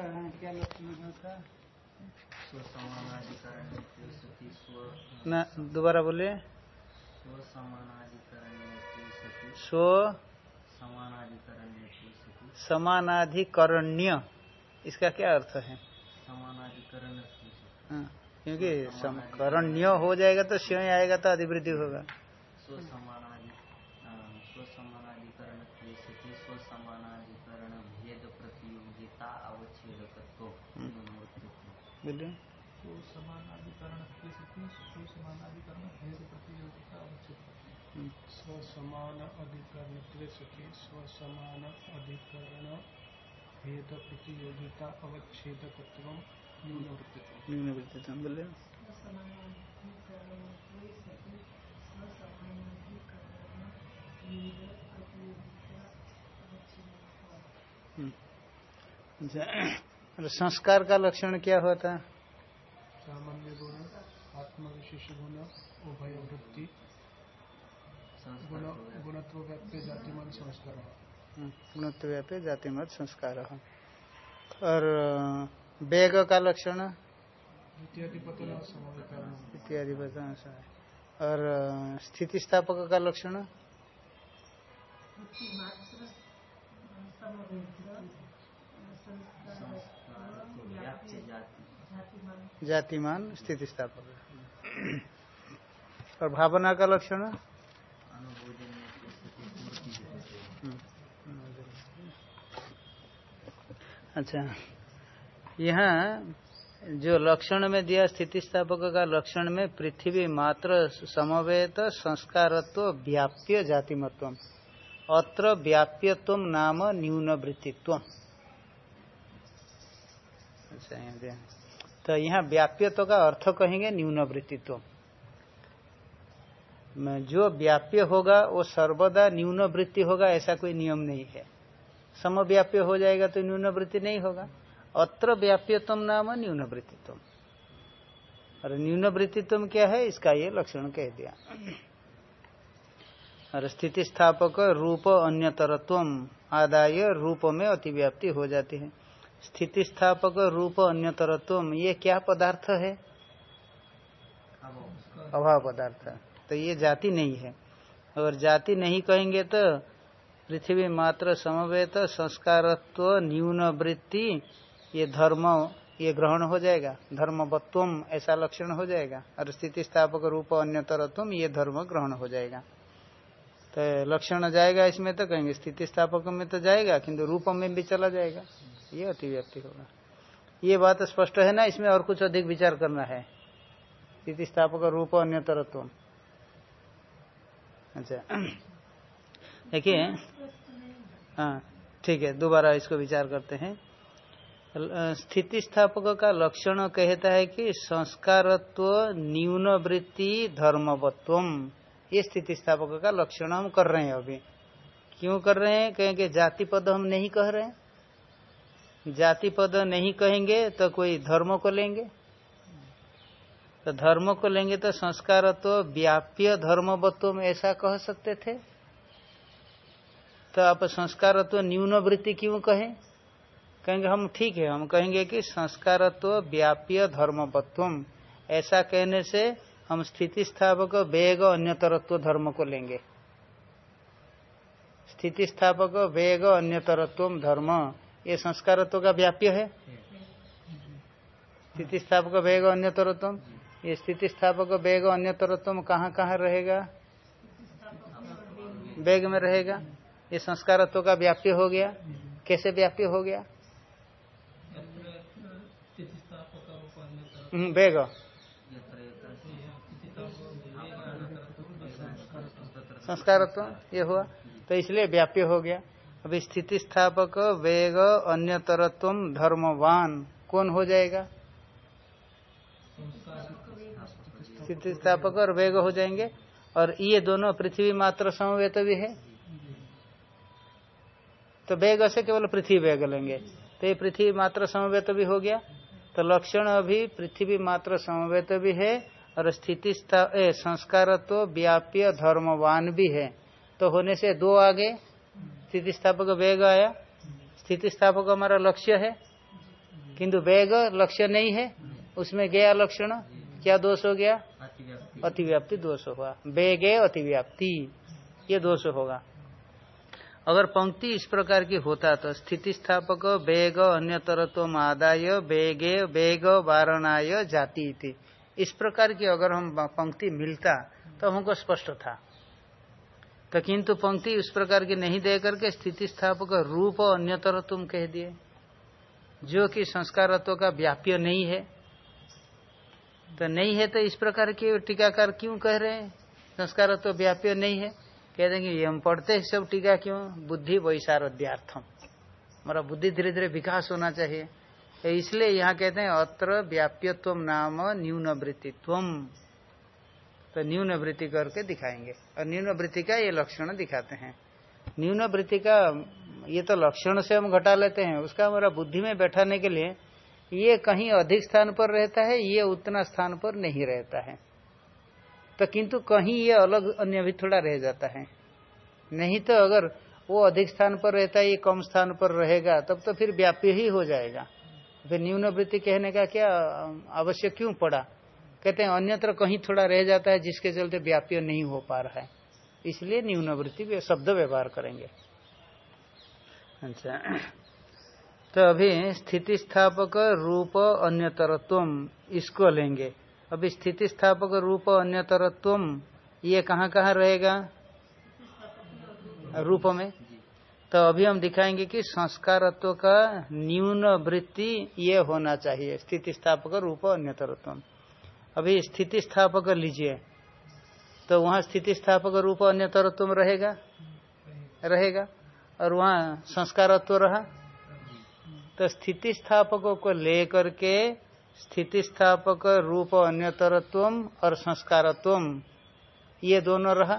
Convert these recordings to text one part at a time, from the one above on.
है क्या लक्षण है ना दोबारा सती स्व समानाधिकरण समानाधिकरण्य इसका क्या अर्थ है? समानाधिकरण हाँ, क्योंकि करण्य हो जाएगा तो स्वयं आएगा तो अधिवृद्धि होगा। बोलिए स्वसमान अधिकरण त्रिसखी स्वसमान अधिकरण भेद प्रतियोगिता अवच्छेदकत्व न्यूनवृत्तित्व बोलिए हम्म। अच्छा, और संस्कार का लक्षण क्या होता है? सामान्य गुण आत्मविशेष गुण उभय वृत्ति गुणत्व व्याप्य जातिमान संस्कार। गुणत्व व्यापी जाति मत संस्कार। और वेग का लक्षण? इत्यादि पतन। और स्थिति स्थापक का लक्षण? व्याप्य जातिमान स्थिति स्थापक और भावना का लक्षण? अच्छा। यहाँ जो लक्षण में दिया स्थिति स्थापक का लक्षण में पृथ्वी मात्र समवेत संस्कारत्व व्याप्य जातिमत्व अत्र व्याप्यत्व नाम न्यून वृत्तित्व अच्छा। तो यहाँ व्याप्यत्व का अर्थ कहेंगे न्यूनवृत्तित्व। जो व्याप्य होगा, वो सर्वदा न्यून वृत्ति होगा, ऐसा कोई नियम नहीं है। समव्याप्य हो जाएगा तो न्यून वृत्ति नहीं होगा। अत्र व्याप्यत्व नाम न्यून वृत्तित्व और न्यून वृत्तित्व क्या है, इसका ये लक्षण कह दिया। और स्थिति स्थापक रूप अन्यतरत्व आदाय रूप में अतिव्याप्ति हो जाती है। स्थिति स्थापक रूप अन्यतरत्व ये क्या पदार्थ है? अभाव पदार्थ। तो ये जाति नहीं है। अगर जाति नहीं कहेंगे तो पृथ्वी मात्र समवेत, संस्कारत्व न्यून वृत्ति ये धर्म, ये ग्रहण हो जाएगा। धर्मवत्वम, ऐसा लक्षण हो जाएगा। और स्थिति स्थापक रूप अन्यतरत्व ये धर्म ग्रहण हो जाएगा। तो लक्षण जाएगा इसमें तो कहेंगे स्थिति स्थापक में तो जाएगा, किंतु रूप में भी चला जाएगा। ये अतिव्यक्ति होगा। ये बात स्पष्ट है ना, इसमें और कुछ अधिक विचार करना है। स्थिति स्थापक रूप अन्यतरत्व अच्छा। देखिए हाँ ठीक है, दोबारा इसको विचार करते हैं। स्थिति स्थापक का लक्षण कहता है कि संस्कारत्व न्यून वृत्ति धर्मवत्व ये स्थिति स्थापक का लक्षण हम कर रहे हैं अभी। क्यों कर रहे हैं? कहेंगे जाति पद हम नहीं कह रहे हैं। जाति पद नहीं कहेंगे तो कोई धर्म को लेंगे। तो धर्म को लेंगे तो संस्कारत्व व्याप्य धर्मवत्व ऐसा कह सकते थे। तो आप संस्कारत्व न्यून वृत्ति क्यों कहें? कहेंगे, हम ठीक है, हम कहेंगे कि संस्कारत्व व्याप्य धर्मवत्व ऐसा कहने से हम स्थिति स्थापक वेग अन्यतरत्व धर्म को लेंगे। स्थिति स्थापक वेग अन्यतरत्व धर्म। ये संस्कारत्व का व्याप्य है। स्थिति स्थापक वेग अन्यतरत्व ये स्थिति स्थापक वेग अन्यतरत्व कहाँ कहाँ रहेगा? वेग में रहेगा। ये संस्कारत्व का व्याप्य हो गया। कैसे व्याप्य हो गया? हम्म, वेग। संस्कारत्व ये हुआ। तो इसलिए व्याप्य हो गया। अभी स्थिति स्थापक वेग अन्यतरत्व धर्मवान। कौन हो जाएगा? स्थिति स्थापक और वेग हो जाएँगे। और ये दोनों पृथ्वी मात्र समवेत भी है। तो वेग से केवल पृथ्वी वेग लेंगे। तो ये पृथ्वी मात्र समवेत भी हो गया। तो लक्षण अभी पृथ्वी मात्र समवेत भी है और स्थिति संस्कार तो व्याप्य धर्मवान भी है। तो होने से दो आगे। स्थिति स्थापक वेग आया। स्थिति स्थापक हमारा लक्ष्य है। किंतु वेग लक्ष्य नहीं है। उसमें गया लक्षण, क्या दोष हो गया? अतिव्याप्ति दोष होगा। वेगे अतिव्याप्ति। ये दोष होगा। अगर पंक्ति इस प्रकार की होता तो स्थिति स्थापक वेग अन्य तरत्व आदाय, वेगे, वेग, वारणाय, जाति इस प्रकार की अगर हम पंक्ति मिलता तो हमको स्पष्ट था। तो किंतु पंक्ति उस प्रकार की नहीं दे करके स्थिति स्थापक रूप अन्यतर तुम कह दिए। जो कि संस्कारत्व का व्याप्य नहीं है। तो नहीं है तो इस प्रकार के टीकाकार क्यों कह रहे हैं? संस्कारत्व व्याप्य नहीं है। कह देंगे, ये हम पढ़ते हैं सब टीका क्यों? बुद्धि वैशारध्यार्थम हमारा बुद्धि धीरे धीरे विकास होना चाहिए। तो इसलिए यहाँ कहते हैं, अत्र व्याप्यत्व नाम न्यून वृत्तित्व तो न्यून वृत्ति करके दिखाएँगे। और न्यून वृत्ति का ये लक्षण दिखाते हैं। न्यून वृत्ति का, ये तो लक्षण से हम घटा लेते हैं। उसका हमारा बुद्धि में बैठाने के लिए ये कहीं अधिक स्थान पर रहता है, ये उतना स्थान पर नहीं रहता है। तो किंतु कहीं ये अलग, अन्य भी थोड़ा रह जाता है। नहीं तो अगर वो अधिक स्थान पर रहता है, ये कम स्थान पर रहेगा, तब तो फिर व्यापी ही हो जाएगा। फिर न्यून वृत्ति कहने का क्या आवश्यक क्यों पड़ा? कहते हैं, अन्यत्र कहीं थोड़ा रह जाता है, जिसके चलते व्याप्य नहीं हो पा रहा है। इसलिए न्यूनवृत्ति शब्द व्यवहार करेंगे। अच्छा। तो अभी स्थिति स्थापक रूप अन्यतरत्व इसको लेंगे। अभी स्थिति स्थापक रूप अन्यतरत्व ये कहाँ कहाँ रहेगा? रूप में। तो अभी हम दिखाएँगे कि संस्कारत्व का न्यून वृत्ति ये होना चाहिए स्थिति स्थापक रूप अन्यतरत्व अभी स्थिति स्थापक लीजिए। तो वहाँ स्थिति स्थापक रूप अन्य अन्यतरत्व रहेगा? रहेगा। और वहाँ संस्कारत्व रहा? तो स्थिति स्थापकों को लेकर के स्थिति स्थापक रूप अन्यतरत्व और संस्कारत्व, ये दोनों रहा।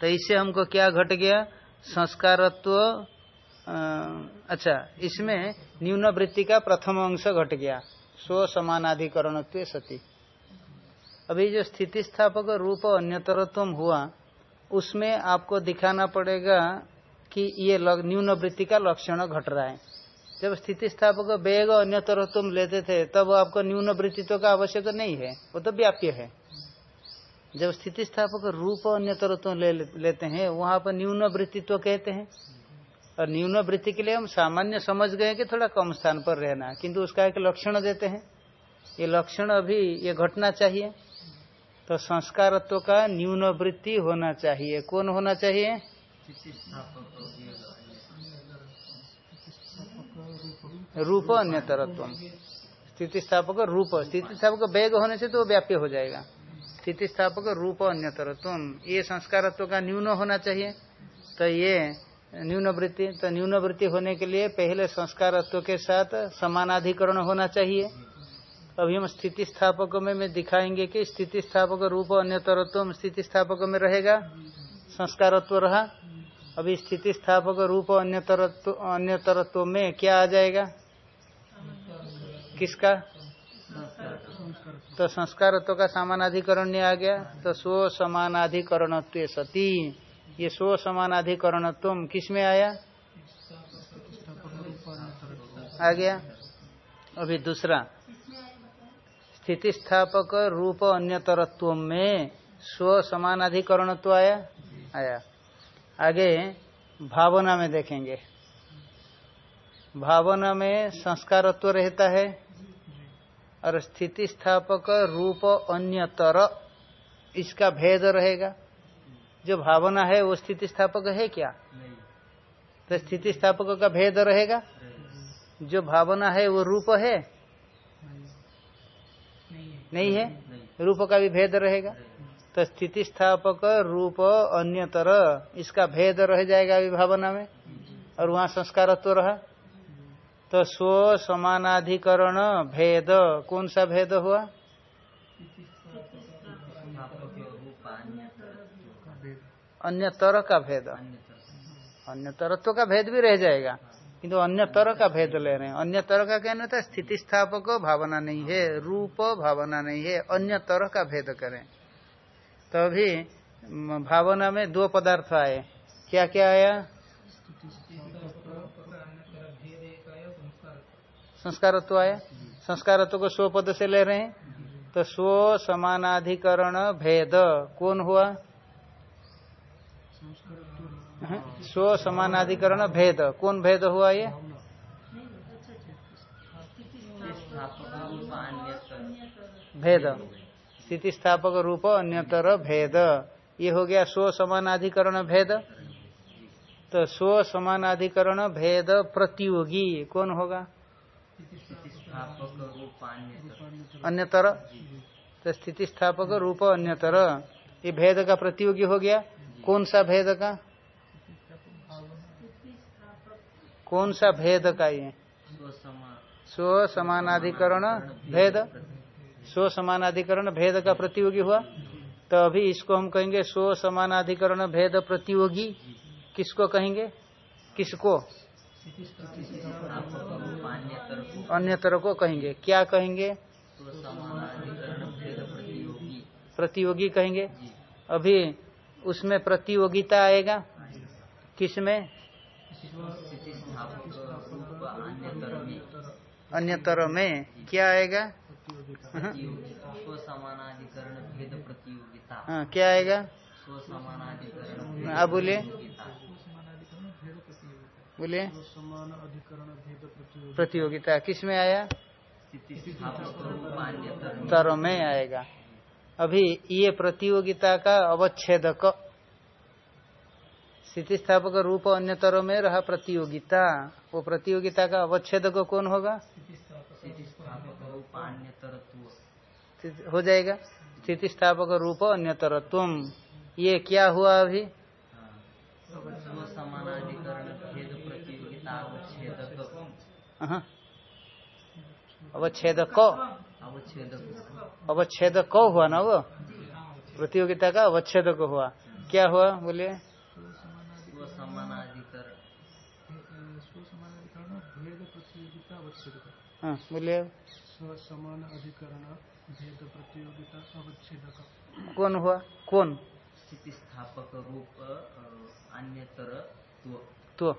तो इससे हमको क्या घट गया? संस्कारत्व अच्छा इसमें न्यून वृत्ति का प्रथम अंश घट गया। स्व समानाधिकरण सती। अभी जो स्थिति स्थापक रूप अन्यतरत्व हुआ, उसमें आपको दिखाना पड़ेगा कि ये न्यून वृत्ति का लक्षण घट रहा है। जब स्थिति स्थापक वेग अन्यतर तुम लेते थे, तब आपको न्यून वृत्तित्व का आवश्यक नहीं है, वो तो व्याप्य है। जब स्थिति स्थापक रूप अन्यतर तुम ले, लेते हैं, वहाँ पर न्यून वृत्तित्व कहते हैं। और न्यून वृत्ति के लिए हम सामान्य समझ गए कि थोड़ा कम स्थान पर रहना किंतु उसका एक लक्षण देते हैं। ये लक्षण अभी ये घटना चाहिए। तो संस्कारत्व का न्यून वृत्ति होना चाहिए। कौन होना चाहिए? रूप अन्यतरत्व। स्थिति स्थापक रूप। स्थिति स्थापक वेग होने से तो व्याप्य हो जाएगा। स्थिति स्थापक रूप अन्यतरत्व। ये संस्कारत्व का न्यून होना चाहिए। तो ये न्यून वृत्ति तो न्यूनवृत्ति होने के लिए पहले संस्कारत्व के साथ समानाधिकरण होना चाहिए। अभी हम स्थिति स्थापक में, में दिखाएँगे कि स्थिति स्थापक रूप अन्य तरत्व स्थिति स्थापक में रहेगा संस्कारत्व रहा। अभी स्थिति स्थापक रूप अन्य तरत्व अन्य तरत्व में क्या आ जाएगा? किसका? तो संस्कारत्व का समानाधिकरण नहीं आ गया तो स्व समानाधिकरण सती। ये स्व समानाधिकरणत्व किसमें आया? आ गया। अभी दूसरा। स्थिति स्थापक रूप अन्यतरत्व में स्व समानाधिकरण तो आया? आया। आगे भावना में देखेंगे। भावना में संस्कारत्व रहता है और स्थिति स्थापक रूप अन्यतर, इसका भेद रहेगा। जो भावना है वो स्थिति स्थापक है क्या? तो स्थिति स्थापक का भेद रहेगा? जो भावना है वो रूप है? नहीं है। रूप का भी भेद रहेगा? तो स्थिति स्थापक रूप अन्य तरह इसका भेद रह जाएगा अभी भावना में? और वहाँ संस्कार तो रहा? तो स्व समानाधिकरण भेद कौन सा भेद हुआ? अन्यतर का भेद। अन्य तरत्व का भेद भी रह जाएगा। किंतु अन्य तरह का भेद ले रहे हैं। अन्य तरह का कहना था स्थिति स्थापक भावना नहीं है, रूप भावना नहीं है अन्य तरह का भेद करें। तो अभी भावना में दो पदार्थ आए। क्या क्या आया? संस्कारत्व आया। संस्कारत्व को स्व पद से ले रहे हैं। तो स्व समानाधिकरण भेद। कौन हुआ? स्व समानाधिकरण भेद। कौन भेद हुआ ये? भेद। स्थिति स्थापक रूप, अन्यतर भेद। ये हो गया स्व समानाधिकरण भेद। तो स्व समानाधिकरण भेद प्रतियोगी। कौन होगा? अन्यतर। तो स्थिति स्थापक रूप, अन्यतर। ये भेद का प्रतियोगी हो गया। कौन सा भेद का? कौन सा भेद का ये? स्व समानाधिकरण भेद? स्व समानाधिकरण भेद का प्रतियोगी हुआ? तो अभी इसको हम कहेंगे स्व समानाधिकरण भेद प्रतियोगी। किसको कहेंगे? किसको? रूप अन्यतर को कहेंगे। क्या कहेंगे? प्रतियोगी कहेंगे। अभी उसमें प्रतियोगिता आएगा? किसमें? अन्यतर में में क्या आएगा? स्वसमानाधिकरण भेद प्रतियोगिता। हाँ, क्या आएगा? आप अधिकरण भेद प्रतियोगिता किसमें आया? तर में आएगा। अभी ये प्रतियोगिता का अवच्छेदक स्थिति स्थापक रूप अन्यतर में रहा प्रतियोगिता। वो प्रतियोगिता का अवच्छेदक कौन होगा? हो जाएगा। स्थिति स्थापक रूप अन्यतर तुम ये क्या हुआ अभी? अवच्छेद अवच्छेदक। अवच्छेदक हुआ ना वो? प्रतियोगिता का अवच्छेदक हुआ। क्या हुआ? बोलिए स्वसमानाधिकरण स्वसमान अधिकरण भेद प्रतियोगिता अवच्छेद हाँ। बोलिए। स्वसमान अधिकरण भेद प्रतियोगिता अवच्छेदक। कौन हुआ? कौन? स्थिति स्थापक रूप अ, अन्यतरत्व तो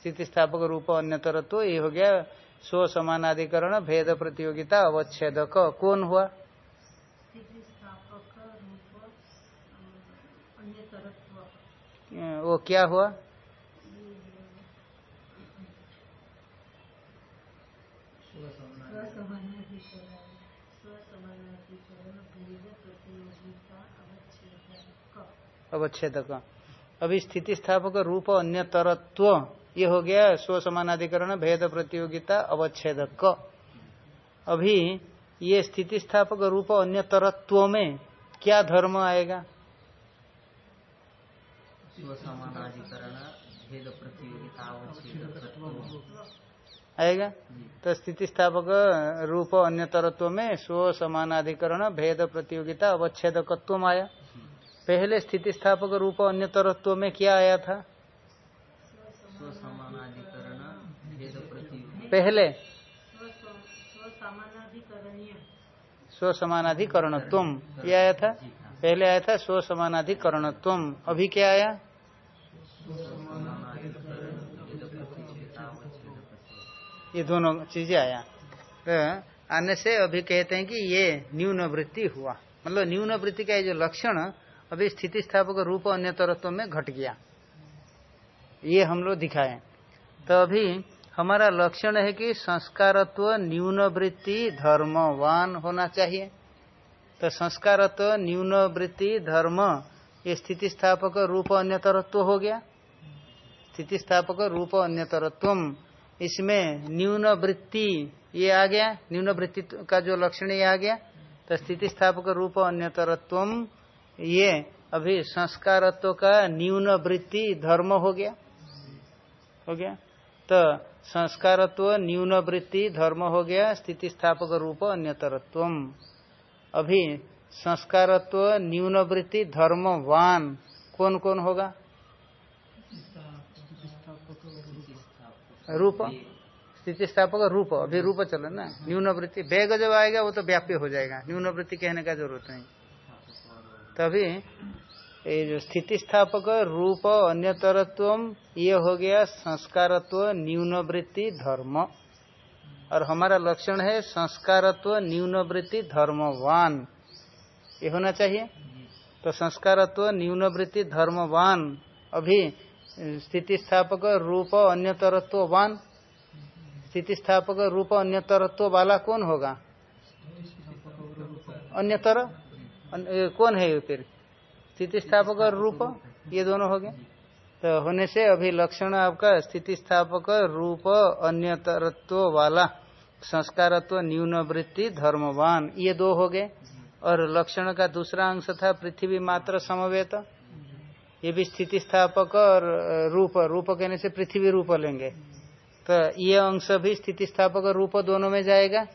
स्थिति स्थापक रूप अन्यतर तो ये हो गया स्व समानाधिकरण भेद प्रतियोगिता अवच्छेद कौन हुआ? वो क्या हुआ? अवच्छेदक। अभी स्थिति स्थापक रूप अन्य तरत्व ये हो गया स्व समानाधिकरण भेद प्रतियोगिता अवच्छेदक। अभी ये स्थिति स्थापक रूप अन्य तरत्व में क्या धर्म आएगा? आएगा? तो स्थिति स्थापक रूप अन्य तरत्व में स्व समानाधिकरण भेद प्रतियोगिता अवच्छेदकत्व आया। पहले स्थिति स्थापक रूप अन्यतरत्व में क्या आया था? पहले। स्व समानाधिकरण तुम ये आया था? पहले आया था स्व समानाधिकरणत्व अभी क्या आया? ये दोनों चीज़ें आया। तो आने से अभी कहते हैं कि ये न्यून वृत्ति हुआ। मतलब न्यून वृत्ति का ये जो लक्षण अभी स्थिति स्थापक रूप अन्य तरत्व में घट गया। ये हम लोग दिखाए। तो अभी हमारा लक्षण है कि संस्कारत्व न्यून वृत्ति धर्मवान होना चाहिए। तो संस्कारत्व न्यून वृत्ति धर्म, ये स्थिति स्थापक रूप अन्य तरत्व हो गया। स्थिति स्थापक रूप अन्य इसमें न्यून वृत्ति ये आ गया। न्यून वृत्ति का जो लक्षण ये आ गया। तो स्थिति स्थापक रूप अन्य तरत्व ये अभी संस्कारत्व का न्यून वृत्ति धर्म हो गया। हो गया? तो संस्कारत्व न्यून वृत्ति धर्म हो गया स्थिति स्थापक रूप अन्यतरत्व अभी संस्कारत्व न्यून वृत्ति धर्मवान कौन कौन होगा? रूप? स्थिति स्थापक रूप, अभी रूप चले ना। न्यून वृत्ति वेग जब आएगा वो तो व्याप्य हो जाएगा। न्यून वृत्ति कहने का ज़रूरत नहीं। तभी ये जो स्थिति स्थापक रूप अन्यतरत्व ये हो गया संस्कारत्व, न्यूनवृत्ति, धर्म। और हमारा लक्षण है संस्कारत्व, न्यूनवृत्ति, धर्मवान। ये होना चाहिए? तो संस्कारत्व, न्यूनवृत्ति, धर्मवान। अभी स्थिति स्थापक रूप, अन्यतरत्ववान। स्थिति स्थापक रूप, अन्यतरत्व वाला कौन होगा? अन्यतर? कौन है फिर? स्थिति स्थापक और रूप? ये दोनों हो गए? तो होने से अभी लक्षण आपका स्थिति स्थापक रूप, अन्यतरत्व वाला, संस्कारत्व न्यून वृत्ति धर्मवान, ये दो हो गए। और लक्षण का दूसरा अंश था पृथ्वी मात्र समवेत। ये भी स्थिति स्थापक और रूप। रूप कहने से पृथ्वी रूप लेंगे। तो ये अंश भी स्थिति स्थापक रूप दोनों में जाएगा।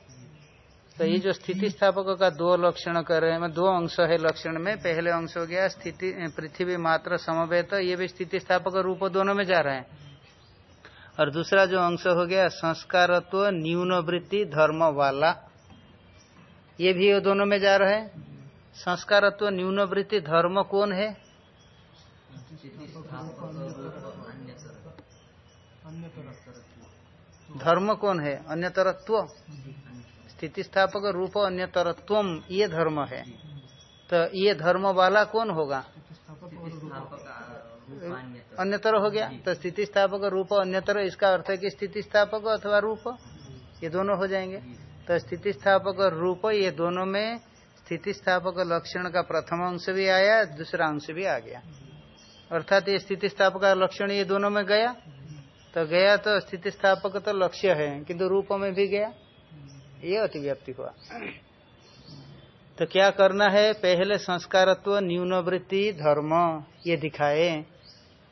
तो ये जो स्थिति स्थापक का दो लक्षण कर रहे हैं दो अंश है लक्षण में, पहले अंश हो गया, स्थिति, पृथ्वी मात्र समवेत, ये भी स्थिति स्थापक रूप दोनों में जा रहे हैं। और दूसरा जो अंश हो गया, संस्कारत्व न्यून वृत्ति धर्म वाला, ये भी दोनों में जा रहे हैं। संस्कारत्व न्यून वृत्ति धर्म कौन है? धर्म कौन है? अन्यतरत्व। स्थिति स्थापक रूप अन्यतरत्व, ये धर्म है। तो ये धर्म वाला कौन होगा? अन्यतर हो गया? तो स्थिति स्थापक रूप अन्यतर, इसका अर्थ है कि स्थिति स्थापक अथवा रूप, ये दोनों हो जाएँगे। तो स्थिति स्थापक रूप, ये दोनों में स्थिति स्थापक लक्षण का प्रथम अंश भी आया, दूसरा अंश भी आ गया। अर्थात ये स्थिति स्थापक लक्षण ये दोनों में गया। तो गया तो स्थिति स्थापक तो लक्ष्य है, किंतु रूप में भी गया। ये अतिव्याप्ति हुआ। तो क्या करना है? पहले संस्कारत्व न्यून वृत्ति धर्म, ये दिखाए।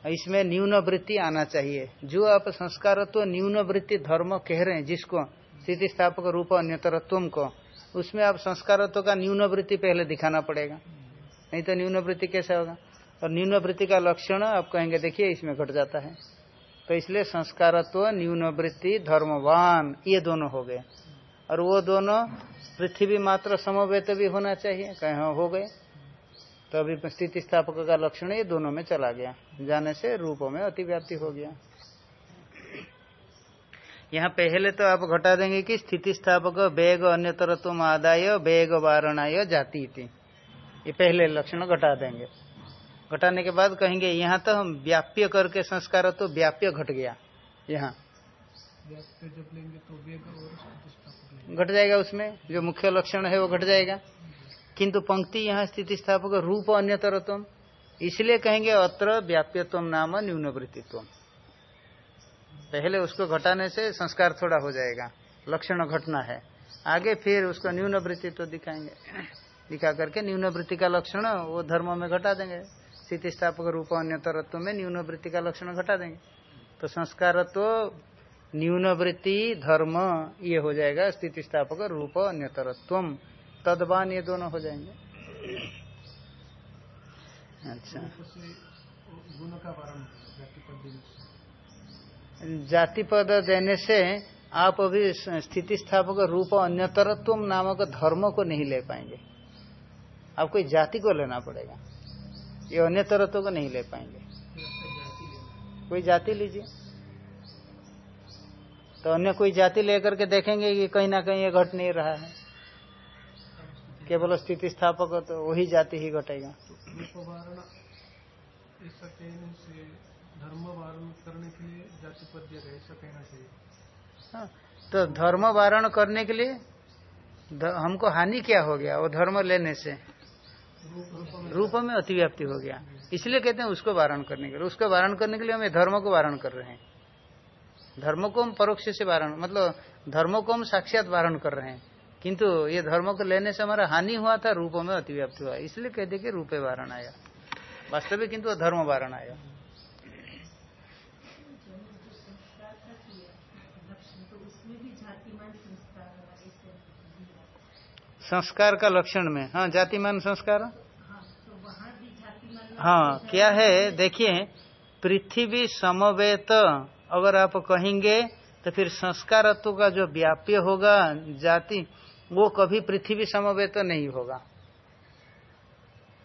इसमें न्यून वृत्ति आना चाहिए। जो आप संस्कारत्व, न्यूनवृत्ति, धर्म कह रहे हैं, जिसको स्थिति स्थापक रूप अन्यतरत्व को, उसमें आप संस्कारत्व का न्यून वृत्ति पहले दिखाना पड़ेगा। नहीं तो न्यून वृत्ति कैसे होगा? और न्यून वृत्ति का लक्षण आप कहेंगे, देखिए, इसमें घट जाता है। तो इसलिए संस्कारत्व न्यून वृत्ति धर्मवान, ये दोनों हो गए। और वो दोनों पृथ्वी मात्र समवेत भी होना चाहिए। कहे हाँ हो गए। तो अभी स्थिति स्थापक का लक्षण ये दोनों में चला गया। जाने से रूपों में अतिव्याप्ति हो गया। यहाँ पहले तो आप घटा देंगे कि स्थिति स्थापक वेग अन्यतर तुम आदाय, वेग वारणाय जाति ये पहले लक्षण घटा देंगे। घटाने के बाद कहेंगे, यहाँ तो हम व्याप्य करके संस्कार तो व्याप्य घट गया। यहाँ। घट जाएगा उसमें, जो मुख्य लक्षण है वो घट जाएगा। किंतु पंक्ति यहाँ स्थिति स्थापक रूप अन्यतरत्व इसलिए कहेंगे अत्र व्याप्यत्व नाम न्यूनवृत्तित्व पहले उसको घटाने से संस्कार थोड़ा हो जाएगा, लक्षण घटना है। आगे फिर उसको न्यून वृत्तित्व दिखाएँगे। दिखा करके न्यूनवृत्ति का लक्षण वो धर्म में घटा देंगे। स्थिति स्थापक रूप अन्यतरत्व में न्यूनवृत्ति का लक्षण घटा देंगे। तो संस्कारत्व न्यून वृत्ति धर्म, ये हो जाएगा स्थिति स्थापक रूप अन्यतरत्व तदवान ये दोनों हो जाएँगे। अच्छा। जाति पद देने से आप अभी स्थिति स्थापक रूप अन्यतरत्व नामक धर्म को नहीं ले पाएँगे। आपको जाति को लेना पड़ेगा। ये अन्यतरत्व को नहीं ले पाएँगे। कोई जाति लीजिए। तो अन्य कोई जाति लेकर के देखेंगे कि कहीं ना कहीं ये घट नहीं रहा है। केवल स्थिति स्थापक तो वही जाति ही घटेगा। से धर्म वारण करने के लिए जाति पद ऐसा कहना चाहिए हाँ, तो धर्म वारण करने के लिए हमको हानि क्या हो गया वो धर्म लेने से? रूप में। अतिव्याप्ति हो गया। इसलिए कहते हैं उसको वारण करने के लिए। उसको वारण करने के लिए हम धर्म को वारण कर रहे हैं। धर्म को हम परोक्ष से वारण मतलब धर्म को हम साक्षात वारण कर रहे हैं। किंतु ये धर्म को लेने से हमारा हानि हुआ था, रूपों में अतिव्याप्ति हुआ। इसलिए कहते कि रूपे वारण आया। वास्तविक किंतु धर्म वारण आया। संस्कार का लक्षण में। हाँ जातिमान संस्कार? हाँ क्या है? देखिए, पृथ्वी समवेत अगर आप कहेंगे तो फिर संस्कारत्व का जो व्याप्य होगा जाति, वो कभी पृथ्वी समवेत नहीं होगा।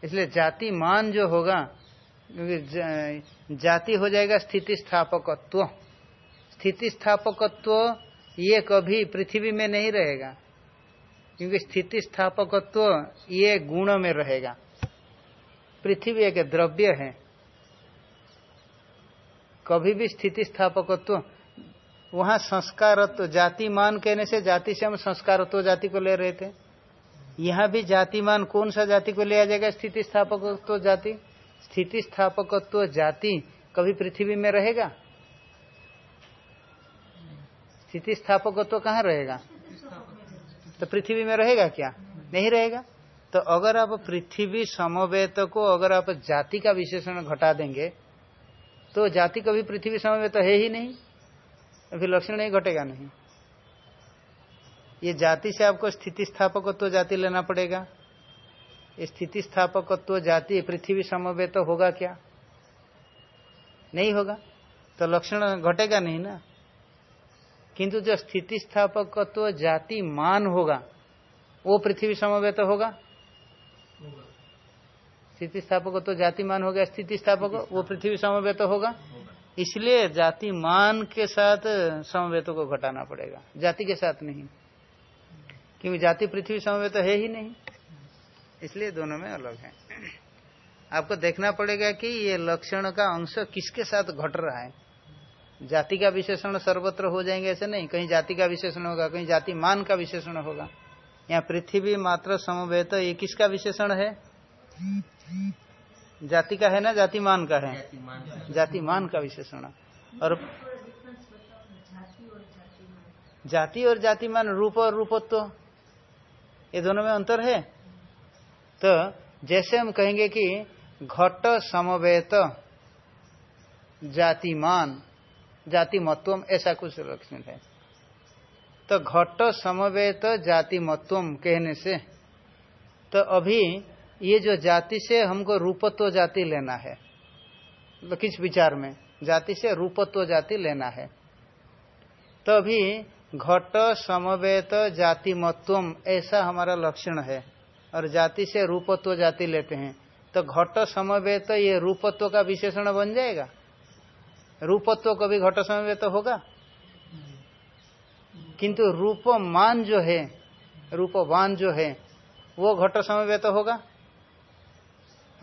इसलिए जाति मान जो होगा, क्योंकि जाति हो जाएगा स्थिति स्थापकत्व स्थिति स्थापकत्व ये कभी पृथ्वी में नहीं रहेगा, क्योंकि स्थिति स्थापकत्व ये गुण में रहेगा। पृथ्वी एक द्रव्य है। कभी भी स्थिति स्थापकत्व वहाँ संस्कारत्व, जाति मान कहने से जाति से हम संस्कारत्व जाति को ले रहे थे। यहाँ भी जातिमान कौन सा जाति को लिया जाएगा? स्थिति स्थापकत्व जाति। स्थिति स्थापकत्व जाति कभी पृथ्वी में रहेगा? स्थिति स्थापकत्व कहाँ रहेगा? तो पृथ्वी में रहेगा क्या? नहीं रहेगा। तो अगर आप पृथ्वी समवेत को, अगर आप जाति का विशेषण घटा देंगे तो जाति कभी पृथ्वी समय में तो है ही नहीं फिर लक्षण नहीं घटेगा नहीं। ये जाति से आपको स्थिति स्थापकत्व जाति लेना पड़ेगा। ये स्थिति स्थापकत्व जाति पृथ्वी समवेत तो होगा क्या? नहीं होगा। तो लक्षण घटेगा नहीं ना? किंतु जो स्थिति स्थापकत्व जाति मान होगा, वो पृथ्वी समवेत तो होगा। स्थिति स्थापक तो जाति मान हो गया स्थिति स्थापक वो पृथ्वी समवेत होगा। इसलिए जाति मान के साथ समवेतों को घटाना पड़ेगा। जाति के साथ नहीं। क्योंकि जाति पृथ्वी समवेत है ही नहीं। इसलिए दोनों में अलग है। आपको देखना पड़ेगा कि ये लक्षण का अंश किसके साथ घट रहा है। जाति का विशेषण सर्वत्र हो जाएँगे ऐसे नहीं। कहीं जाति का विशेषण होगा कहीं जाति मान का विशेषण होगा। यहाँ पृथ्वी मात्र समवेत ये किसका विशेषण है? जाति का है ना? जाति मान का है। जाति मान का विशेषण। और जाति और जातिमान रूप और रूपत्व ये दोनों में अंतर है? तो जैसे हम कहेंगे कि घट समवेत जातिमान जाति मत्वम ऐसा कुछ लक्षण है। तो घट समवेत जाति मत्वम कहने से तो अभी ये जो जाति से हमको रूपत्व जाति लेना है, किस विचार में? जाति से रूपत्व जाति लेना है। तो घट, समवेत जाति मत्वम ऐसा हमारा लक्षण है। और जाति से रूपत्व जाति लेते हैं। तो घट, समवेत, ये रूपत्व का विशेषण बन जाएगा? रूपत्व कभी घट, समवेत होगा? किंतु रूपमान जो है, रूपवान जो है, वो घट, समवेत होगा?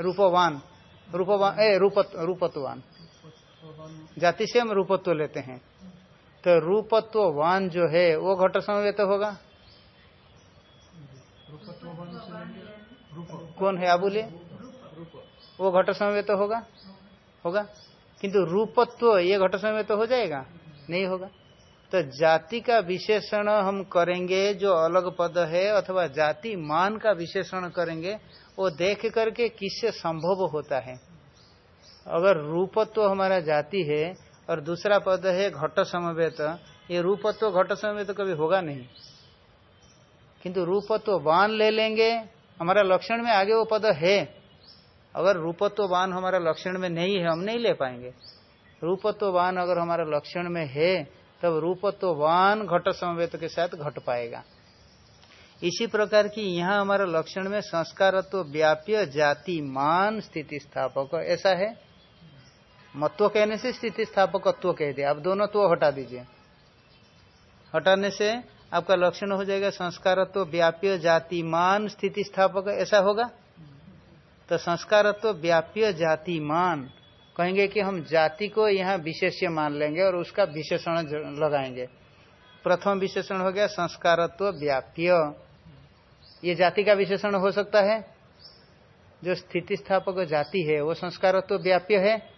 रूपवान रूपवान ए रूपत्व रूपत्वान। जाति से हम रूपत्व लेते हैं। तो रूपत्ववान जो है, वो घट समवेत होगा? कौन है? आप बोलिए। वो घट समवेत होगा? होगा। किंतु रूपत्व, ये घट समवेत हो जाएगा? नहीं होगा। तो जाति का विशेषण हम करेंगे जो अलग पद है, अथवा जाति मान का विशेषण करेंगे वो देख करके किससे संभव होता है? अगर रूपत्व हमारा जाति है और दूसरा पद है घट समवेत, ये रूपत्व घट समवेत कभी होगा नहीं। किंतु रूपत्व बान ले लेंगे, हमारा लक्षण में आगे वो पद है। अगर रूपत्ववान हमारा लक्षण में नहीं है, हम नहीं ले पाएँगे। रूपत्ववान अगर हमारा लक्षण में है, तब रूपत्ववान घट समवेत के साथ घट पाएगा। इसी प्रकार की यहाँ हमारा लक्षण में संस्कारत्व व्याप्य जाति मान स्थिति स्थापक ऐसा है? मत्व कहने से स्थिति स्थापकत्व कह दिया। आप दोनों तो हटा दीजिए। हटाने से आपका लक्षण हो जाएगा संस्कारत्व व्याप्य जाति मान स्थिति स्थापक ऐसा होगा? तो संस्कारत्व व्याप्य जाति मान कहेंगे कि हम जाति को यहाँ विशेष्य मान लेंगे और उसका विशेषण लगाएँगे। प्रथम विशेषण हो गया संस्कारत्व व्याप्य। ये जाति का विशेषण हो सकता है। जो स्थिति स्थापक जाति है, वो संस्कारत्व व्याप्य है।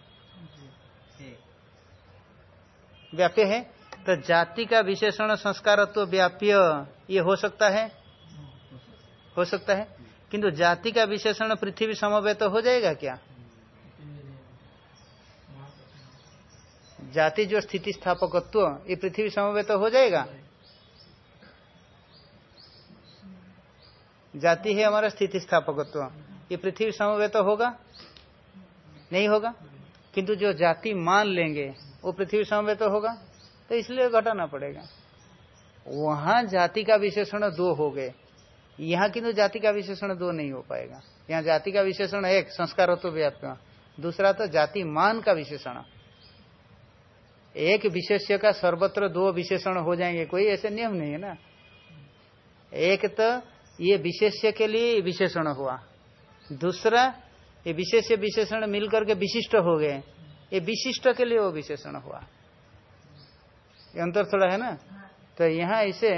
व्याप्य है। तो जाति का विशेषण संस्कारत्व व्याप्य, ये हो सकता है। हो सकता है। किंतु जाति का विशेषण पृथ्वी समवेत तो हो जाएगा क्या? जाति जो स्थिति स्थापकत्व ये पृथ्वी समवेत तो हो जाएगा। जाति है हमारा स्थिति स्थापकत्व ये पृथ्वी समवे तो होगा? नहीं होगा? किंतु जो जाति मान लेंगे, वो पृथ्वी समवे तो होगा? तो इसलिए घटाना पड़ेगा। वहाँ जाति का विशेषण दो हो गए। यहाँ किंतु जाति का विशेषण दो नहीं हो पाएगा। यहाँ जाति का विशेषण एक संस्कार तो व्याप्त। दूसरा तो जाति मान का विशेषण। एक विशेष्य का सर्वत्र दो विशेषण हो जाएँगे। कोई ऐसे नियम नहीं है ना? एक तो ये विशेष्य के लिए विशेषण हुआ। दूसरा, ये विशेष विशेषण मिलकर के विशिष्ट हो गए। ये विशिष्ट के लिए वो विशेषण हुआ। ये अंतर थोड़ा है ना? तो यहाँ इसे,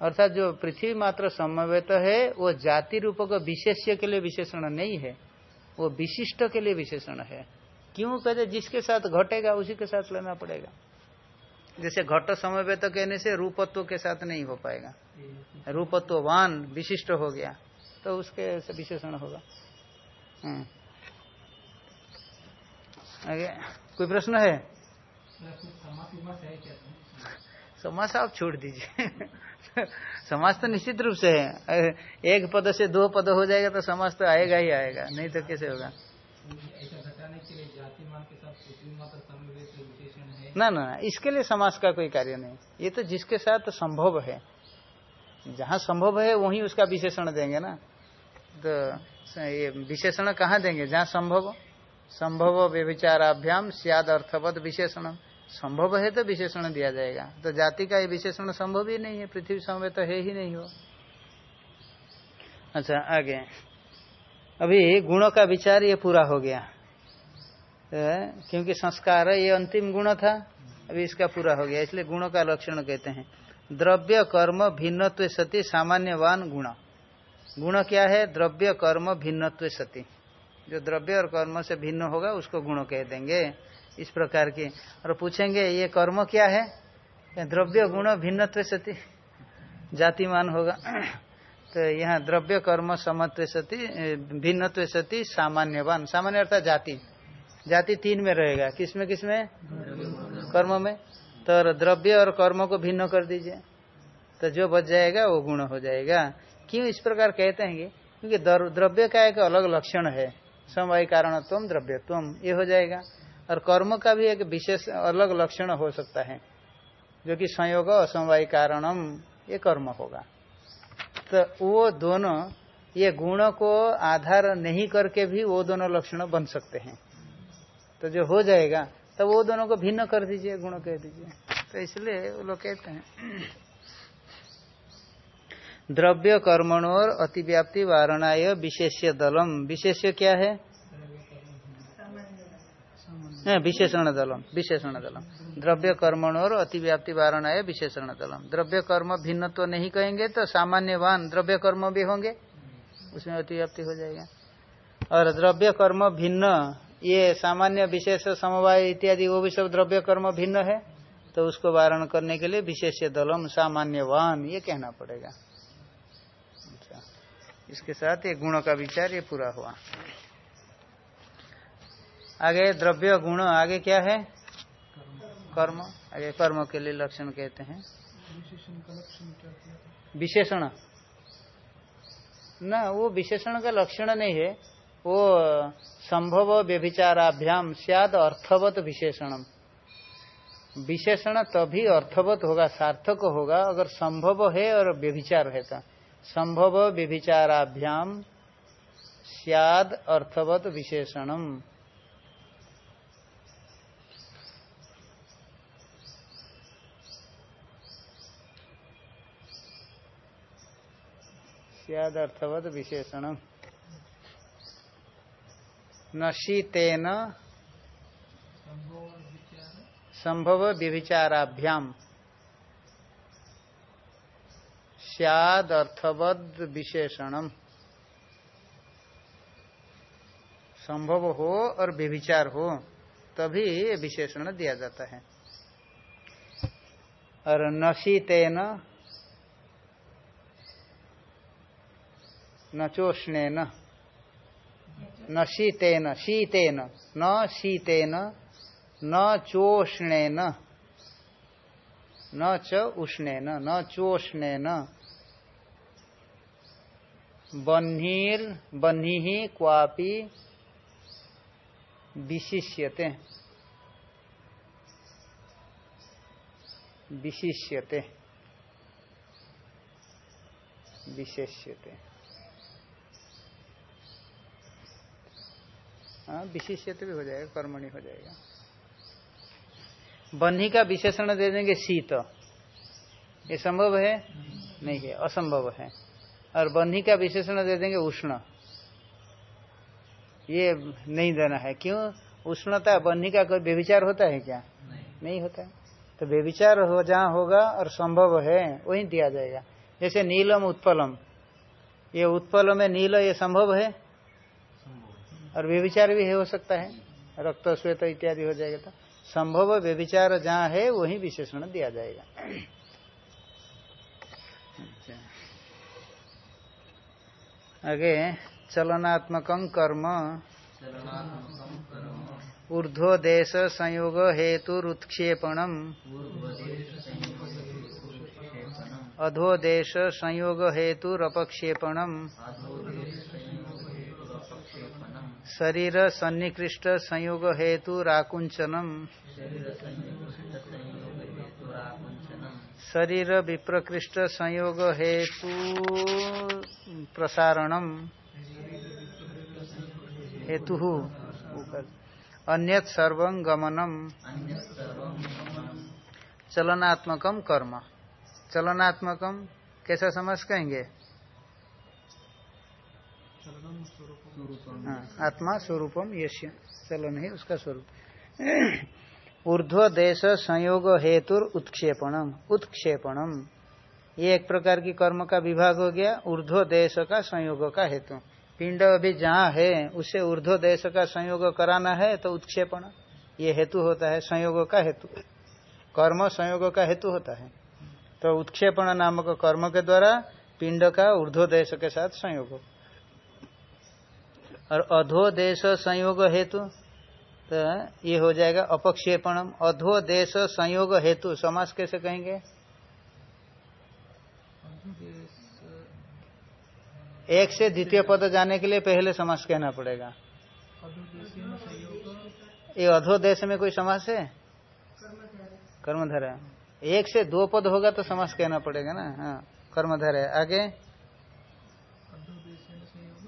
अर्थात जो पृथ्वी मात्र समवेत है, वो जाति रूप का विशेष्य के लिए विशेषण नहीं है। वो विशिष्ट के लिए विशेषण है। क्यों? कहते जिसके साथ घटेगा, उसी के साथ लेना पड़ेगा। जैसे घट समवेत कहने से रूपत्व के साथ नहीं हो पाएगा। रूपत्ववान विशिष्ट हो गया तो उसके विशेषण होगा। हम्म। कोई प्रश्न है? समास आप छोड़ दीजिए। समाज तो निश्चित रूप से है। एक पद से दो पद हो जाएगा तो समाज तो आएगा ही आएगा, नहीं तो कैसे होगा? ना ना, इसके लिए समाज का कोई कार्य नहीं। ये तो जिसके साथ संभव है। जहाँ संभव है वहीं उसका विशेषण देंगे ना। तो ये विशेषण कहाँ देंगे? जहाँ संभव संभव व्यभिचाराभ्याम सियाद अर्थवत विशेषण संभव है तो विशेषण दिया जाएगा। तो जाति का ये विशेषण संभव ही नहीं है पृथ्वी समय तो है ही नहीं हो अच्छा आगे। अभी गुणों का विचार ये पूरा हो गया। तो, क्योंकि संस्कार ये अंतिम गुण था अभी इसका पूरा हो गया इसलिए गुणों का लक्षण कहते हैं। द्रव्य कर्म भिन्नत्व सती सामान्यवान गुण। गुण क्या है? द्रव्य कर्म भिन्नत्व सती। जो द्रव्य और कर्म से भिन्न होगा, उसको गुण कह देंगे इस प्रकार की। और पूछेंगे, ये कर्म क्या है? द्रव्य गुण भिन्नत्व सती। जातिमान होगा। तो यहाँ द्रव्य कर्म समत्व सती भिन्नत्व सती, सामान्यवान। सामान्य अर्थात जाति। जाति तीन में रहेगा। किसमें किसमें? कर्म में। तो द्रव्य और कर्म को भिन्न कर दीजिए। तो जो बच जाएगा, वो गुण हो जाएगा। क्यों इस प्रकार कहते हैं क्योंकि द्रव्य का एक अलग लक्षण है। समवाय कारण तुम द्रव्य तुम ये हो जाएगा। और कर्म का भी एक विशेष, अलग लक्षण हो सकता है। जो कि संयोग असमवाय कारणम, ये कर्म होगा। तो वो दोनों, ये गुणों को आधार नहीं करके भी वो दोनों लक्षण बन सकते हैं। तो जो हो जाएगा तो वो दोनों को भिन्न कर दीजिए, गुण कह दीजिए। तो इसलिए वो लोग कहते हैं, द्रव्य कर्मणोर अतिव्याप्ति वारणाय विशेष्य दलम। विशेष्य क्या है? विशेषण दलम विशेषण दलम। द्रव्य कर्मणोर अतिव्याप्ति वारणाय विशेषण दलम। द्रव्य कर्म भिन्न तो नहीं कहेंगे तो सामान्यवान द्रव्य कर्म भी होंगे। उसमें अतिव्याप्ति हो जाएगा। और द्रव्य कर्म भिन्न ये सामान्य विशेष समवाय इत्यादि, वो भी सब द्रव्य कर्म भिन्न है तो उसको वारण करने के लिए विशेष दलम, सामान्यवान, ये कहना पड़ेगा। अच्छा। इसके साथ ये गुणों का विचार ये पूरा हुआ। आगे द्रव्य गुण, आगे क्या है? कर्म। आगे कर्म के लिए लक्षण कहते हैं। विशेषण। ना, वो विशेषण का लक्षण नहीं है। वो संभव व्यभिचाराभ्याम, सियाद अर्थवत विशेषणम। विशेषण तभी अर्थवत होगा, सार्थक होगा, अगर संभव है और व्यभिचार है तो। संभव व्यभिचाराभ्याम, सियाद अर्थवत विशेषणम। सियाद अर्थवत विशेषणम। नशीतेन संभव व्यभिचाराभ्याम सियाद अर्थवद विशेषणम। संभव हो और व्यभिचार हो, तभी विशेषण दिया जाता है। और नशीतेन नचोष्णेन। न शीतेन शीतेन, न शीतेन, न चोष्णेन। न च उष्णेन, न चोष्णेन। बन्हीर बन्ही क्वापि विशिष्यते। विशिष्यते। विशेष्यते। हाँ विशिष्यत भी हो जाएगा, कर्मणि हो जाएगा। बन्ही का विशेषण दे देंगे शीत। ये संभव है? नहीं है, असंभव है। और बन्ही का विशेषण दे देंगे उष्ण। ये नहीं देना है। क्यों? उष्णता बन्ही का कोई व्यविचार होता है क्या? नहीं नहीं होता। है तो व्यविचार हो, जहाँ होगा और संभव है, वही दिया जाएगा। जैसे नीलम उत्पलम। ये उत्पल में नील, ये संभव है? और व्यविचार भी है हो सकता है। रक्त, श्वेत इत्यादि हो जाएगा तो। संभव व्यविचार जहाँ है, वही विशेषण दिया जाएगा। आगे, चलनात्मकं कर्म। ऊर्ध्वदेश संयोग हेतुरुत्क्षेपणम पूर्वदेशसंयोगक्षेपणम् अधोदेश संयोग हेतुरपक्षेपणम आधोदेशसंयोगहेतुरपक्षेपणम् शरीर सन्निकृष्ट संयोग हेतुराकुंचनम शरीरसंयोगहेतुराकुञ्चनम् शरीर विप्रकृष्ट संयोग हेतु प्रसारणम। हेतु अन्यत सर्वं गमनम। चलनात्मकम कर्म। चलनात्मकम कैसा समझ कहेंगे चलनम स्वरूप स्वरूपम् हाँ, आत्मा स्वरूपम यश्य, चलन है उसका स्वरूप। ऊर्ध्व देश संयोग हेतुर उत्क्षेपणम उत्क्षेपणम। ये एक प्रकार की कर्म का विभाग हो गया ऊर्ध्व देश का संयोग का हेतु। पिंड अभी जहाँ है, उसे ऊर्ध्व देश का संयोग कराना है तो उत्क्षेपण। ये हेतु होता है, संयोग का हेतु। कर्म संयोग का हेतु होता है। तो उत्क्षेपण नामक कर्म के द्वारा पिंड का ऊर्ध्व देश के साथ संयोग। और अधोदेश संयोग हेतु तो ये हो जाएगा अपक्षेपणम। अधोदेश संयोग हेतु, समास कैसे कहेंगे? एक से द्वितीय पद जाने के लिए पहले समास कहना पड़ेगा। ये अधोदेश में कोई समास है? कर्मधारय। एक से दो पद होगा तो समास कहना पड़ेगा ना? हाँ कर्मधारय। आगे अधोदेशीय संयोग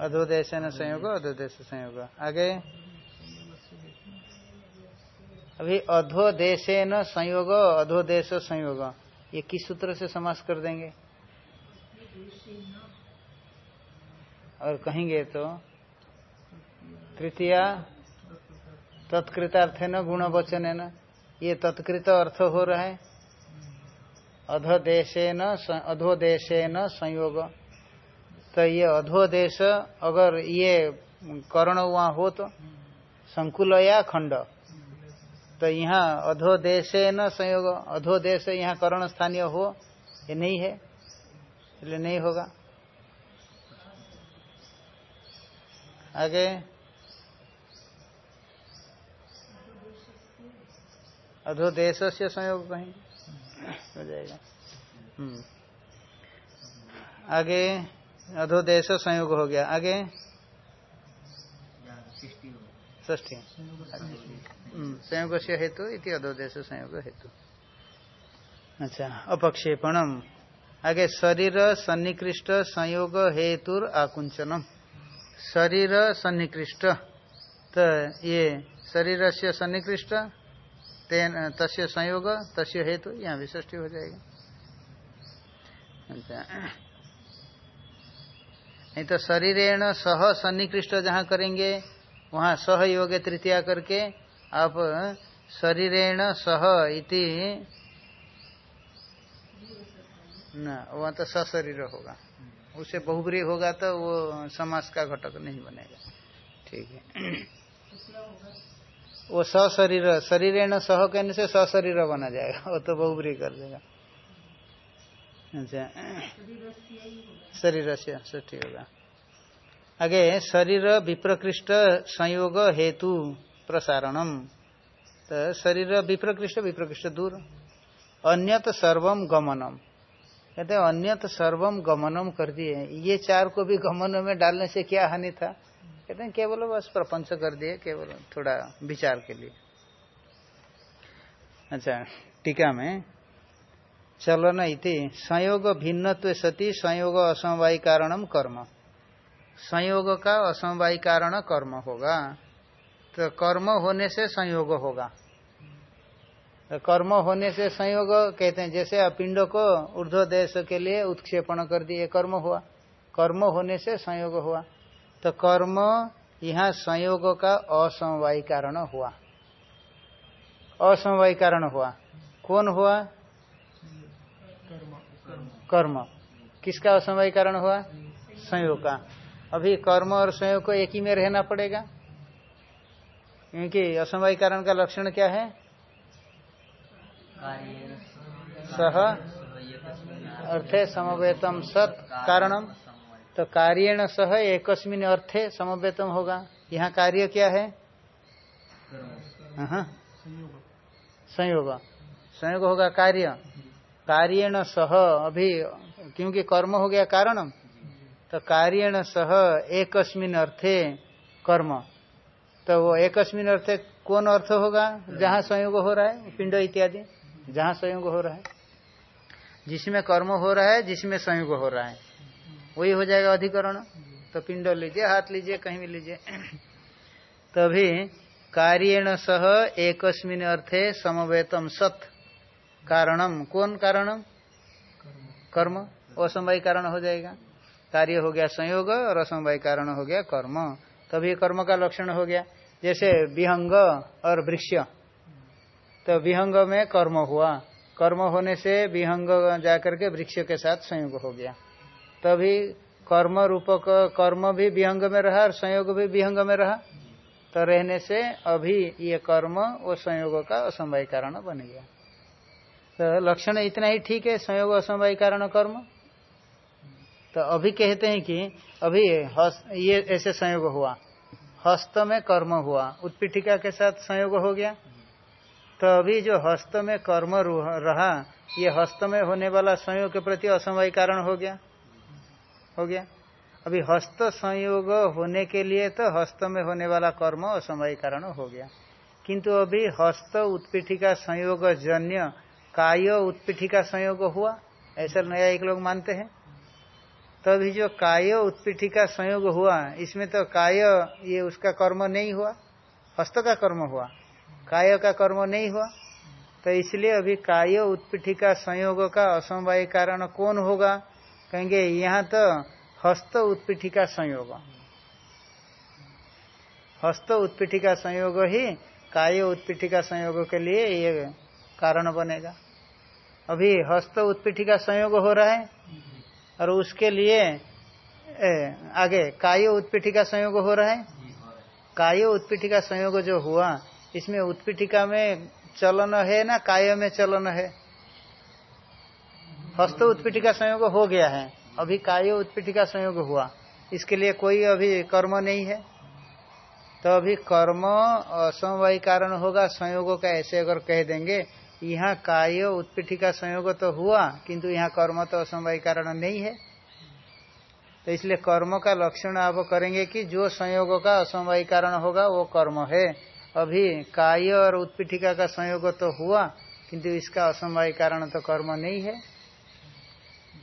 अधोदेश अधोदेश संयोग अधोदेश संयोग। आगे। अभी अधोदेशे न संयोग, अधोदेश संयोग। ये किस सूत्र से समास कर देंगे? और कहेंगे तो तृतीया तत्कृतार्थ न गुण वचन न ये तत्कृत अर्थ हो रहा है। अधोदेशे न अधोदेशे न संयोग। तो ये अधोदेश, अगर ये कर्ण वहाँ हो तो संकुल या खंड। तो यहाँ अधोदेशे न संयोग, अधोदेश यहाँ कर्ण स्थानीय हो, ये नहीं है, इसलिए नहीं होगा। आगे। अधोदेश से संयोग कहेंगे हो जाएगा। हम्म। आगे। अधोदेश संयोग हो गया। आगे? हो ष्ठी संयोग से हेतु इति अधोदेश संयोग हेतु। अच्छा अपक्षेपणम। आगे, शरीर सन्निकृष्ट संयोग हेतु आकुंचनम शरीर सन्निकृष्ट। तो ये शरीर से सन्निकृष्ट तस्य संयोग, तस्य हेतु, यहाँ भी ष्ठी हो जाएगा। अच्छा। नहीं तो शरीरेण सह सन्निकृष्ट जहाँ करेंगे, वहाँ सहयोग तृतीया करके आप शरीरेण सह इति, न, वहाँ तो सशरीर होगा। उसे बहुब्री होगा तो वो समास का घटक नहीं बनेगा। ठीक है। वो सशरीर, शरीरेण सह कहने से सशरीर बना जाएगा, वो तो बहुब्री कर देगा। अच्छा। शरीर से ष्ठी होगा आगे, शरीर विप्रकृष्ट संयोग हेतु प्रसारणम। तो शरीर विप्रकृष्ट विप्रकृष्ट दूर। अन्यत सर्वम गमनम। कहते अन्यत सर्वम गमनम कर दिए। ये चार को भी गमन में डालने से क्या हानि था? कहते हैं, केवल बस प्रपंच कर दिए, केवल थोड़ा विचार के लिए। अच्छा टीका में चलन इति। संयोग भिन्नत्व सती, संयोग असमवाय कारणम कर्म। संयोग का असमवाय कारण कर्म होगा। तो कर्म होने से संयोग होगा। तो कर्म होने से संयोग कहते हैं, जैसे पिंडों को ऊर्ध्व देश के लिए उत्क्षेपण कर दिए, कर्म हुआ। कर्म होने से संयोग हुआ। तो कर्म यहाँ संयोग का असमवाय कारण हुआ। असमवाय कारण हुआ। कौन हुआ? कर्म। किसका असमवाय कारण हुआ? संयोग का। अभी कर्म और संयोग को एक ही में रहना पड़ेगा? क्योंकि असमवाय कारण का लक्षण क्या है? सह। अर्थे समवेतम सत कारणम। तो कार्यण सह एकस्मिन अर्थे समवेतम होगा। यहाँ कार्य क्या है? हाँ, संयोग। संयोग होगा कार्य। कार्यण सह, अभी क्योंकि कर्म हो गया कारण तो कार्यण सह एकस्मिन अर्थे कर्म। तो वो एकस्मिन अर्थे कौन अर्थ होगा? जहाँ संयोग हो रहा है, पिंड इत्यादि, जहाँ संयोग हो रहा है। जिसमें कर्म हो रहा है, जिसमें संयोग हो रहा है। वही हो जाएगा अधिकरण। तो पिंड लीजिए, हाथ लीजिए, कहीं भी लीजिए। तभी कार्यण सह एकस्मिन अर्थे समवेतम सत। कारणम, कौन कारणम? कर्म। असमवाय कारण हो जाएगा। कार्य हो गया संयोग और असमवाय कारण हो गया कर्म। तभी कर्म का लक्षण हो गया। जैसे विहंग और वृक्ष। तो विहंग में कर्म हुआ। कर्म होने से विहंग जाकर के वृक्ष के साथ संयोग हो गया। तभी कर्म रूपक कर्म भी विहंग में रहा और संयोग भी विहंग में रहा। तो रहने से अभी ये कर्म और संयोग का असमवाय कारण बन गया। तो लक्षण इतना ही ठीक है, संयोग असमवाय कारण कर्म। तो अभी कहते हैं कि अभी ये ऐसे संयोग हुआ। हस्त में कर्म हुआ। उत्पीठिका के साथ संयोग हो गया। तो अभी जो हस्त में कर्म रहा, ये हस्त में होने वाला संयोग के प्रति असमवाय कारण हो गया। हो गया। अभी हस्त संयोग होने के लिए तो हस्त में होने वाला कर्म असमवाय कारण हो गया। किंतु अभी हस्त उत्पीठिका संयोग जन्य काय उत्पीठिका संयोग हुआ, ऐसा नया एक लोग मानते हैं। तभी जो काय उत्पीठिका संयोग हुआ, इसमें तो काय ये उसका कर्म नहीं हुआ, हस्त का कर्म हुआ काय का कर्म नहीं हुआ। तो इसलिए अभी काय उत्पीठिका संयोग का असमवाय कारण कौन होगा? कहेंगे, यहाँ तो हस्त उत्पीठिका संयोग। हस्त उत्पीठिका संयोग ही काय उत्पीठिका संयोग के लिए ये कारण बनेगा। अभी हस्त उत्पीठी का संयोग हो रहा है और उसके लिए ए, आगे काय उत्पीठी का संयोग हो रहा है। काय उत्पीठी का संयोग जो हुआ इसमें उत्पीठिका में चलन है ना काय में चलन है? हस्त उत्पीठिका संयोग हो गया है। अभी काय उत्पीठिका संयोग हुआ। इसके लिए कोई अभी कर्म नहीं है। तो अभी कर्म असमवाय कारण होगा संयोगों का ऐसे अगर कह देंगे यहाँ काय उत्पीठिका संयोग तो हुआ, किंतु यहाँ कर्म तो असमवाय कारण नहीं है। तो इसलिए कर्म का लक्षण आप करेंगे कि जो संयोग का असमवाय कारण होगा, वो कर्म है। अभी काय और उत्पीठिका का संयोग तो हुआ, किंतु इसका असमवाय कारण तो कर्म नहीं है।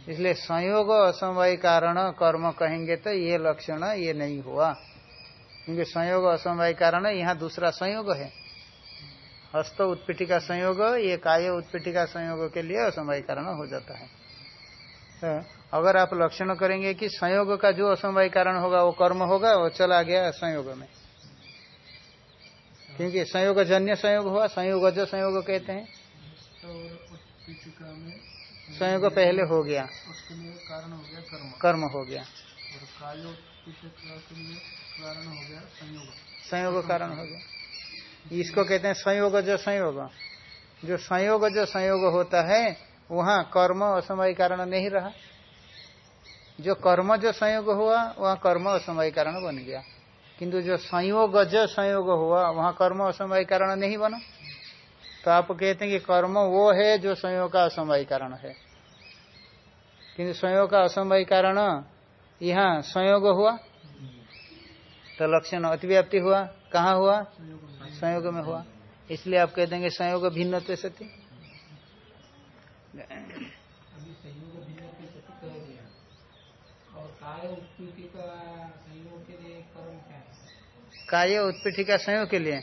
इसलिए संयोग असमवाय कारण कर्म कहेंगे तो ये लक्षण ये नहीं हुआ। क्योंकि संयोग असमवाय कारण, यहाँ दूसरा संयोग है। हस्त उत्पीठिका संयोग ये काय उत्पीठिका संयोग के लिए असमवाय कारण हो जाता है। तो अगर आप लक्षण करेंगे कि संयोग का जो असमवाय कारण होगा वो कर्म होगा वो चला गया संयोग में। क्योंकि संयोग जन्य संयोग हुआ संयोग जो संयोग कहते हैं। संयोग पहले हो गया। उसके लिए कारण हो गया। कर्म कर्म हो गया और कायो कारण हो गया संयोग। संयोग कारण हो गया। इसको कहते हैं संयोग जो संयोग। जो संयोग जो संयोग होता है, वहाँ कर्म असमय कारण नहीं रहा। जो कर्म जो संयोग हुआ, वहाँ कर्म असमय कारण बन गया। किंतु जो संयोग जो संयोग हुआ, वहाँ कर्म असमय कारण नहीं बना। तो आप कहते हैं कि कर्म वो है जो संयोग का असमय कारण है। किंतु संयोग का असमय कारण, यहाँ संयोग हुआ। तो लक्षण अतिव्याप्ति हुआ। कहाँ हुआ? संयोग में हुआ। इसलिए आप कह देंगे संयोग भिन्न सती। काय उत्पीठी का संयोग के लिए।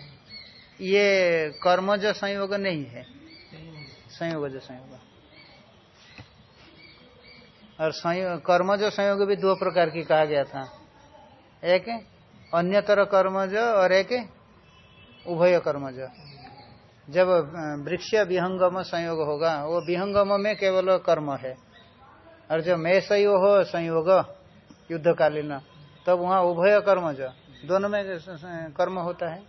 ये कर्म जो संयोग नहीं है। संयोग जो संयोग। और संयोग कर्म जो संयोग भी दो प्रकार की कहा गया था। एक अन्यतर कर्मज और एक उभय कर्मज। जब वृक्ष विहंगम संयोग होगा, वो विहंगम में केवल कर्म है। और जब मैं संयोग हो संयोग, युद्धकालीन, तब वहाँ उभय कर्मज। दोनों में कर्म होता है।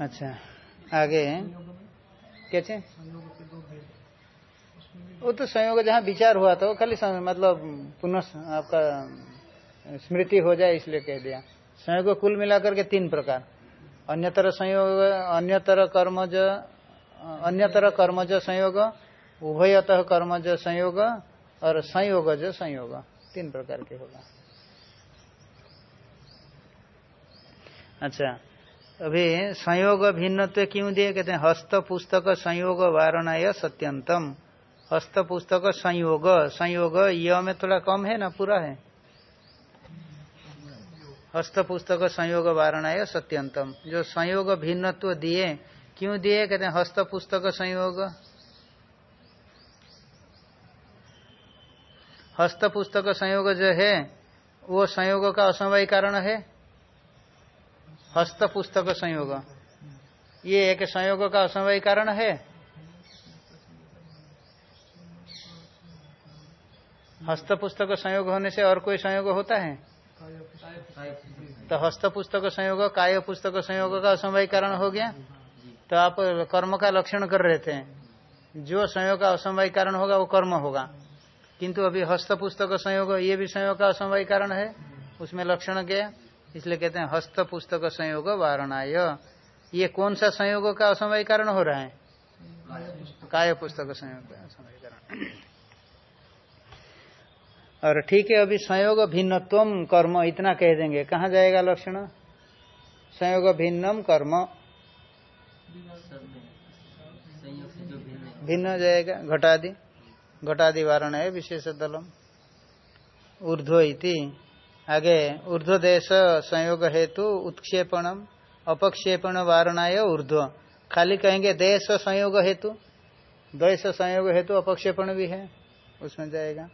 अच्छा आगे। कैसे वो तो संयोग जहाँ विचार हुआ था, वो खाली मतलब पुनः आपका स्मृति हो जाए इसलिए कह दिया। संयोग कुल मिलाकर के तीन प्रकार। अन्यतर संयोग, अन्यतर कर्मज अन्यतर कर्मज संयोग, उभयतः कर्मज संयोग और संयोग संयोगज संयोग। तीन प्रकार के होगा। अच्छा अभी संयोग भिन्नत्व क्यों दिए? कहते हैं, हस्त पुस्तक संयोग वारणा सत्यंतम। हस्त पुस्तक संयोग संयोग य में थोड़ा कम है ना, पूरा है? हस्त पुस्तक संयोग वारणा सत्यंतम जो संयोग भिन्नत्व दिए, क्यों दिए? कहते हैं हस्त पुस्तक संयोग हस्त पुस्तक संयोग जो है, वो संयोग का असमवाय कारण है। हस्त पुस्तक संयोग ये एक संयोग का असमवाय कारण है। हस्त पुस्तक संयोग होने से और कोई संयोग होता है? तो हस्त पुस्तक संयोग काय पुस्तक संयोग का असमवाय कारण हो गया। तो आप कर्म का लक्षण कर रहे थे। जो संयोग का असमवाय कारण होगा, वो कर्म होगा। किंतु अभी हस्त पुस्तक संयोग, ये भी संयोग का असमवाय कारण है। उसमें लक्षण गया। इसलिए कहते हैं हस्त पुस्तक संयोग वारणाय। ये कौन सा संयोग का असमवाय कारण हो रहा है? काय पुस्तक संयोग का असमवाय कारण और ठीक है, अभी संयोग भिन्नत्वम कर्म, इतना कह देंगे। कहाँ जाएगा लक्षण? संयोग भिन्नम कर्म। भिन्न जाएगा, घटादि। घटादि वारण है, विशेष दलम। ऊर्ध्व इति। आगे, ऊर्ध्व देश, संयोग हेतु उत्क्षेपणम। अपक्षेपण वारणाय ऊर्ध्व। खाली कहेंगे देश संयोग हेतु। देश संयोग हेतु अपक्षेपण भी है, उसमें जाएगा।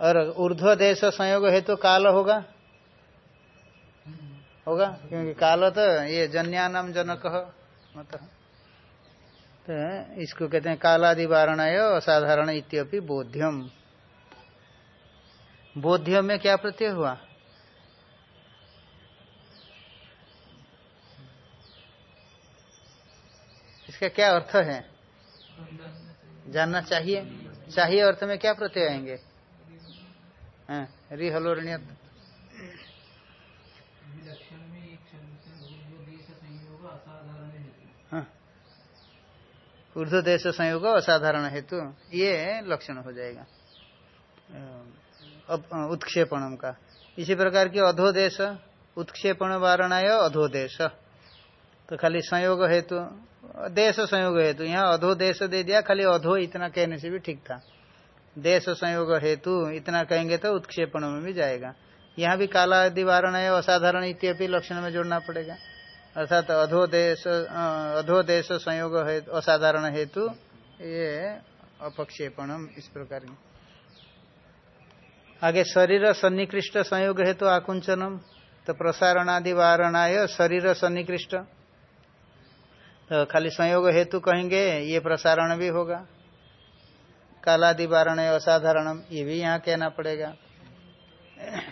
और ऊर्ध्व देश संयोग हेतु काल होगा? होगा? क्योंकि काल तो ये जन्यानाम जनक मत। तो इसको कहते हैं कालादि वारणाय असाधारण इत्यपि बोध्यम। बोध्य में क्या प्रत्यय हुआ? इसका क्या अर्थ है? जानना चाहिए। चाहिए अर्थ में क्या प्रत्यय आएँगे? हाँ, रि हलो ऋणियत विलक्षण में एक शब्द से ऊर्ध्व देश संयोग असाधारण हेतु हाँ। ऊर्ध्व देश संयोग असाधारण हेतु ये लक्षण हो जाएगा। उत्क्षेपणम का। इसी प्रकार की अधोदेश उत्क्षेपण वारणाय अधोदेश। तो खाली संयोग हेतु देश संयोग हेतु। यहाँ अधोदेश दे दिया खाली अधो इतना कहने से भी ठीक था। देश संयोग हेतु इतना कहेंगे तो उत्क्षेपण में भी जाएगा। यहाँ भी काला आदि वारण है, असाधारण इत्यपि लक्षण में जोड़ना पड़ेगा। अर्थात अधोदेश अधोदेश संयोग हेतु असाधारण हेतु ये अपक्षेपणम इस प्रकार की। आगे शरीर सन्निकृष्ट संयोग हेतु आकुंचनम तो प्रसारणादि वारणाय शरीर सन्निकृष्ट। तो खाली संयोग हेतु कहेंगे, ये प्रसारण भी होगा। कालादि वारण असाधारणम ये भी यहाँ कहना पड़ेगा।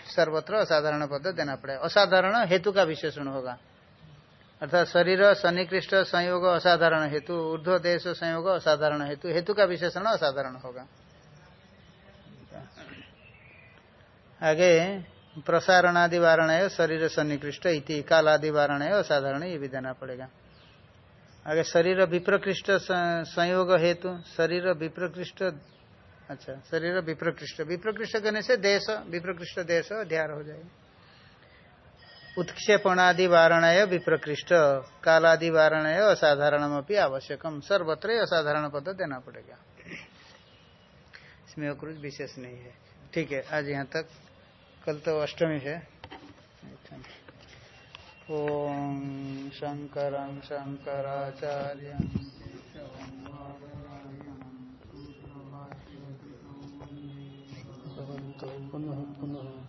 सर्वत्र असाधारण पद देना पड़ेगा। असाधारण हेतु का विशेषण होगा। अर्थात शरीर सन्निकृष्ट संयोग असाधारण हेतु, ऊर्ध्व देश संयोग असाधारण हेतु हेतु का विशेषण असाधारण होगा। आगे प्रसारणादि वारण शरीर सन्निकृष्ट इति कालादि वारण असाधारण, ये भी देना पड़ेगा। आगे शरीर विप्रकृष्ट संयोग हेतु, शरीर विप्रकृष्ट अच्छा शरीर विप्रकृष्ट। विप्रकृष्ट करने से देश, विप्रकृष्ट देश अध्यार हो जाएगा। उत्क्षेपणादि वारणय विप्रकृष्ट, कालादि वारणय असाधारणम अपनी आवश्यकम। सर्वत्र असाधारण पद देना पड़ेगा। इसमें कुछ विशेष नहीं है। ठीक है, आज यहाँ तक। कल तो अष्टमी है। ॐ शङ्करं शङ्कराचार्यं पुनः पुनः